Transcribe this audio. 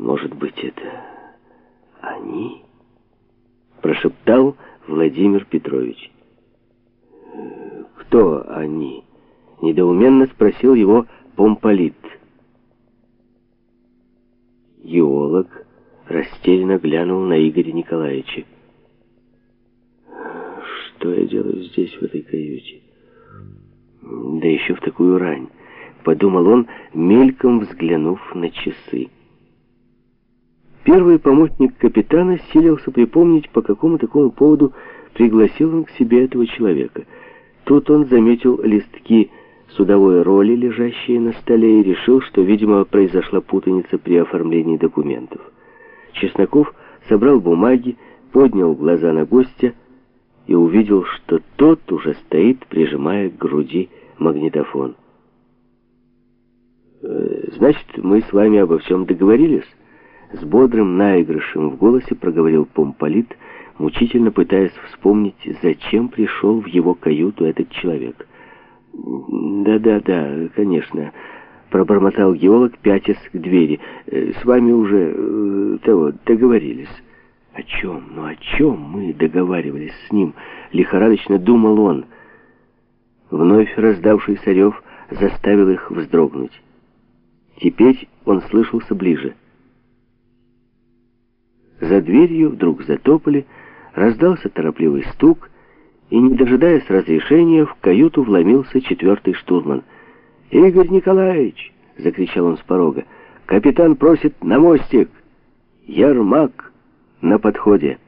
Может быть, это они? Прошептал Владимир Петрович. Кто они? Недоуменно спросил его помполит. Геолог растерянно глянул на Игоря Николаевича. Что я делаю здесь, в этой каюте? Да еще в такую рань, подумал он, мельком взглянув на часы. Первый помощник капитана силился припомнить, по какому такому поводу пригласил он к себе этого человека. Тут он заметил листки судовой роли, лежащие на столе, и решил, что, видимо, произошла путаница при оформлении документов. Чесноков собрал бумаги, поднял глаза на гостя и увидел, что тот уже стоит, прижимая к груди магнитофон. «Э, «Значит, мы с вами обо всем договорились?» С бодрым наигрышем в голосе проговорил помполит, мучительно пытаясь вспомнить, зачем пришел в его каюту этот человек. «Да-да-да, конечно», — пробормотал геолог, пятясь к двери. «Э, «С вами уже э, того договорились». «О чем? Ну о чем мы договаривались с ним?» — лихорадочно думал он. Вновь раздавшийся рев заставил их вздрогнуть. Теперь он слышался ближе. За дверью вдруг затопали, раздался торопливый стук, и, не дожидаясь разрешения, в каюту вломился четвертый штурман. «Игорь Николаевич!» — закричал он с порога. «Капитан просит на мостик! Ермак!» на подходе.